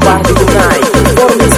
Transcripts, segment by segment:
Party Tonight. Por mis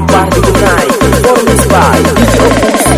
party tonight Performance by DJ Opus